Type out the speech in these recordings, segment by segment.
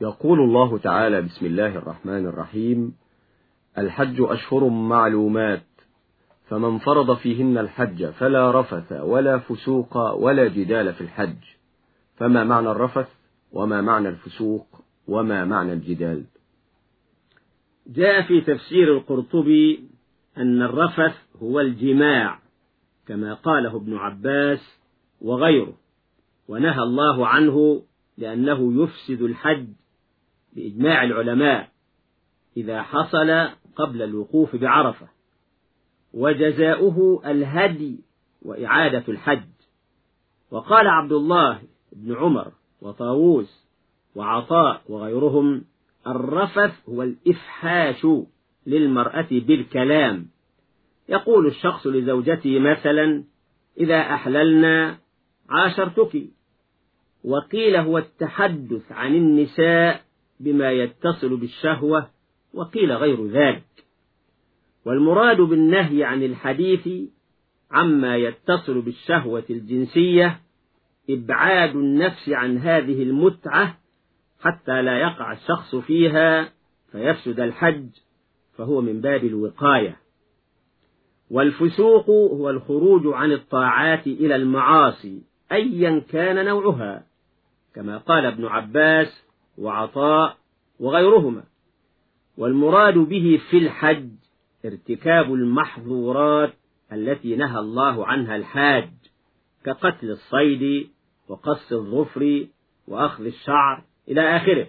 يقول الله تعالى بسم الله الرحمن الرحيم الحج أشهر معلومات فمن فرض فيهن الحج فلا رفث ولا فسوق ولا جدال في الحج فما معنى الرفث؟ وما معنى الفسوق؟ وما معنى الجدال؟ جاء في تفسير القرطبي أن الرفث هو الجماع كما قاله ابن عباس وغيره ونهى الله عنه لأنه يفسد الحج بإجماع العلماء إذا حصل قبل الوقوف بعرفة وجزاؤه الهدي وإعادة الحج. وقال عبد الله بن عمر وطاووس وعطاء وغيرهم الرفث هو الإفحاش للمرأة بالكلام. يقول الشخص لزوجته مثلا إذا أحللنا عاشرتك وقيل هو التحدث عن النساء بما يتصل بالشهوة وقيل غير ذلك. والمراد بالنهي عن الحديث عما يتصل بالشهوة الجنسية إبعاد النفس عن هذه المتعة حتى لا يقع الشخص فيها فيفسد الحج فهو من باب الوقاية. والفسوق هو الخروج عن الطاعات إلى المعاصي أيا كان نوعها كما قال ابن عباس وعطاء وغيرهما. والمراد به في الحج ارتكاب المحظورات التي نهى الله عنها الحاج كقتل الصيد وقص الظفر وأخذ الشعر إلى آخره.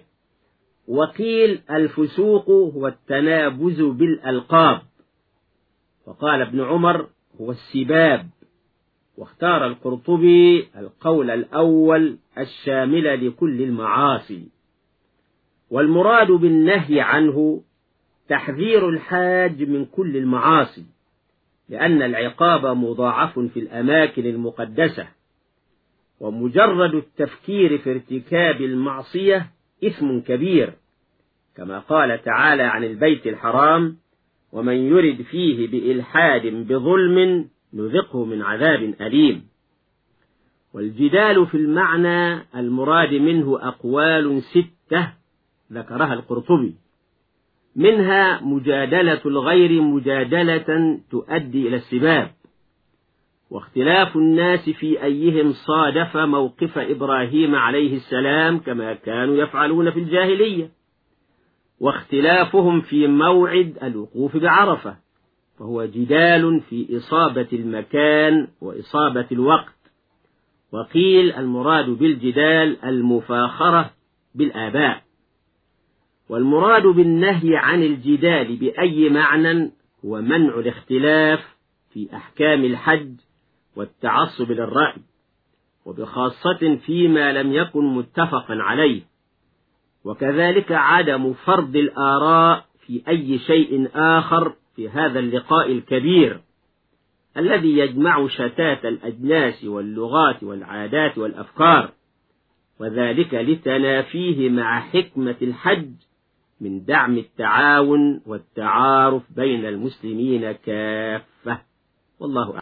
وقيل الفسوق هو التنابز بالألقاب. وقال ابن عمر هو السباب. واختار القرطبي القول الأول الشامل لكل المعاصي. والمراد بالنهي عنه تحذير الحاج من كل المعاصي لأن العقاب مضاعف في الأماكن المقدسة ومجرد التفكير في ارتكاب المعصية إثم كبير كما قال تعالى عن البيت الحرام ومن يرد فيه بإلحاد بظلم نذقه من عذاب أليم والجدال في المعنى المراد منه أقوال ستة ذكرها القرطبي. منها مجادلة الغير مجادلة تؤدي إلى السباب. واختلاف الناس في أيهم صادف موقف إبراهيم عليه السلام كما كانوا يفعلون في الجاهلية. واختلافهم في موعد الوقوف بعرفة فهو جدال في إصابة المكان وإصابة الوقت. وقيل المراد بالجدال المفاخرة بالآباء. والمراد بالنهي عن الجدال بأي معنى هو منع الاختلاف في أحكام الحج والتعصب للرأي وبخاصة فيما لم يكن متفقا عليه. وكذلك عدم فرض الآراء في أي شيء آخر في هذا اللقاء الكبير الذي يجمع شتات الأجناس واللغات والعادات والأفكار وذلك لتنافيه مع حكمة الحج من دعم التعاون والتعارف بين المسلمين كافة. والله أعلم.